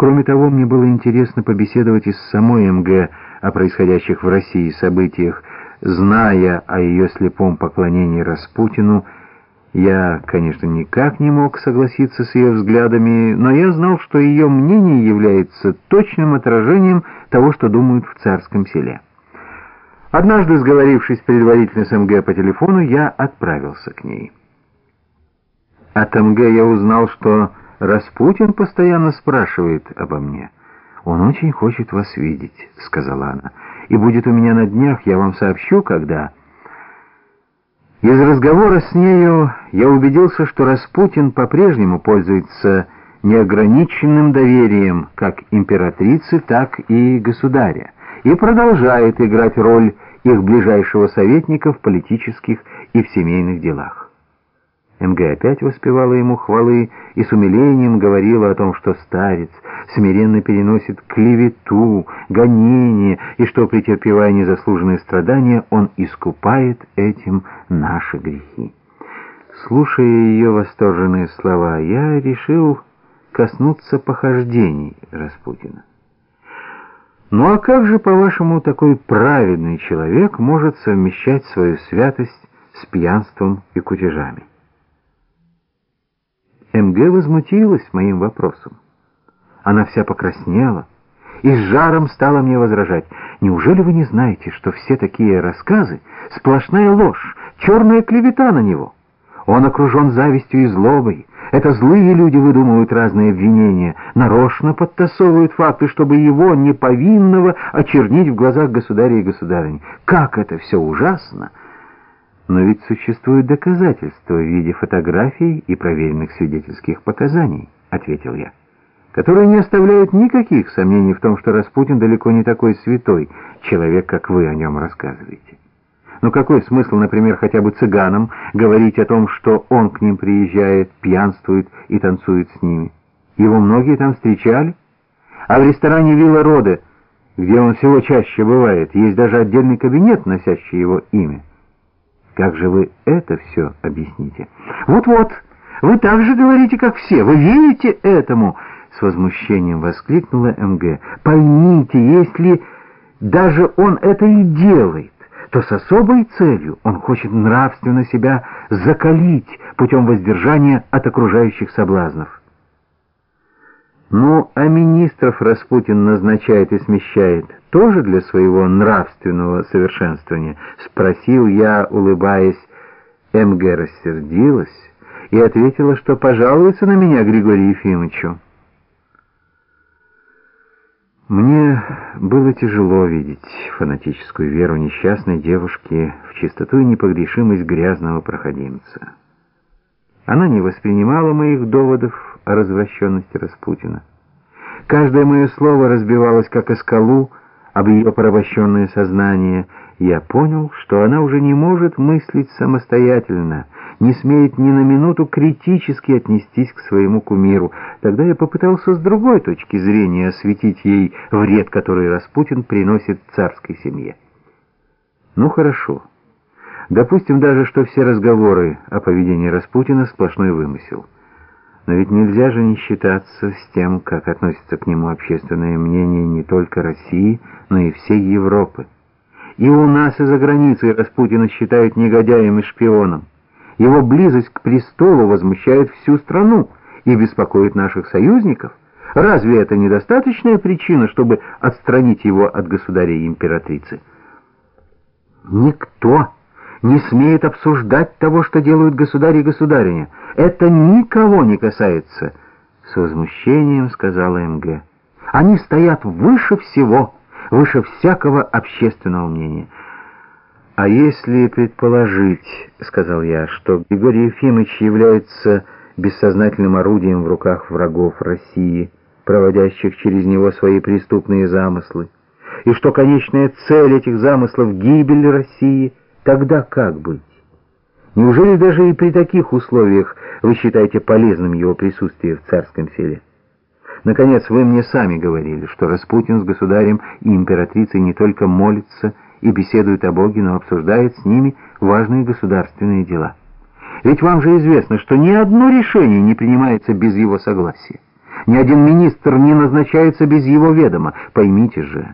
Кроме того, мне было интересно побеседовать и с самой МГ о происходящих в России событиях, зная о ее слепом поклонении Распутину, я, конечно, никак не мог согласиться с ее взглядами, но я знал, что ее мнение является точным отражением того, что думают в царском селе. Однажды, сговорившись предварительно с МГ по телефону, я отправился к ней. От МГ я узнал, что Распутин постоянно спрашивает обо мне. «Он очень хочет вас видеть», — сказала она, — «и будет у меня на днях, я вам сообщу, когда...» Из разговора с нею я убедился, что Распутин по-прежнему пользуется неограниченным доверием как императрицы, так и государя, и продолжает играть роль их ближайшего советника в политических и в семейных делах. МГ опять воспевала ему хвалы и с умилением говорила о том, что старец смиренно переносит клевету, гонение, и что, претерпевая незаслуженные страдания, он искупает этим наши грехи. Слушая ее восторженные слова, я решил коснуться похождений Распутина. Ну а как же, по-вашему, такой праведный человек может совмещать свою святость с пьянством и кутежами? МГ возмутилась моим вопросом. Она вся покраснела и с жаром стала мне возражать. «Неужели вы не знаете, что все такие рассказы — сплошная ложь, черная клевета на него? Он окружен завистью и злобой. Это злые люди выдумывают разные обвинения, нарочно подтасовывают факты, чтобы его, неповинного, очернить в глазах государя и государыни. Как это все ужасно!» Но ведь существуют доказательства в виде фотографий и проверенных свидетельских показаний, ответил я, которые не оставляют никаких сомнений в том, что Распутин далеко не такой святой человек, как вы о нем рассказываете. Но какой смысл, например, хотя бы цыганам говорить о том, что он к ним приезжает, пьянствует и танцует с ними? Его многие там встречали? А в ресторане «Вилла Роде», где он всего чаще бывает, есть даже отдельный кабинет, носящий его имя. Как же вы это все объясните? Вот-вот, вы так же говорите, как все. Вы верите этому? С возмущением воскликнула МГ. Поймите, если даже он это и делает, то с особой целью он хочет нравственно себя закалить путем воздержания от окружающих соблазнов. Ну, а министров Распутин назначает и смещает тоже для своего нравственного совершенствования? Спросил я, улыбаясь. МГ рассердилась и ответила, что пожалуется на меня Григорию Ефимовичу. Мне было тяжело видеть фанатическую веру несчастной девушки в чистоту и непогрешимость грязного проходимца. Она не воспринимала моих доводов о развращенности Распутина. Каждое мое слово разбивалось как о скалу об ее порабощенное сознание. Я понял, что она уже не может мыслить самостоятельно, не смеет ни на минуту критически отнестись к своему кумиру. Тогда я попытался с другой точки зрения осветить ей вред, который Распутин приносит царской семье. Ну хорошо. Допустим даже, что все разговоры о поведении Распутина сплошной вымысел. Но ведь нельзя же не считаться с тем, как относится к нему общественное мнение не только России, но и всей Европы. И у нас, и за границей Распутина считают негодяем и шпионом. Его близость к престолу возмущает всю страну и беспокоит наших союзников. Разве это недостаточная причина, чтобы отстранить его от государя и императрицы? Никто не смеет обсуждать того, что делают государь и государиня. Это никого не касается, — с возмущением сказала МГ. Они стоят выше всего, выше всякого общественного мнения. А если предположить, — сказал я, — что Григорий Ефимович является бессознательным орудием в руках врагов России, проводящих через него свои преступные замыслы, и что конечная цель этих замыслов — гибель России — Тогда как быть? Неужели даже и при таких условиях вы считаете полезным его присутствие в царском селе? Наконец, вы мне сами говорили, что Распутин с государем и императрицей не только молится и беседует о Боге, но обсуждает с ними важные государственные дела. Ведь вам же известно, что ни одно решение не принимается без его согласия. Ни один министр не назначается без его ведома. Поймите же,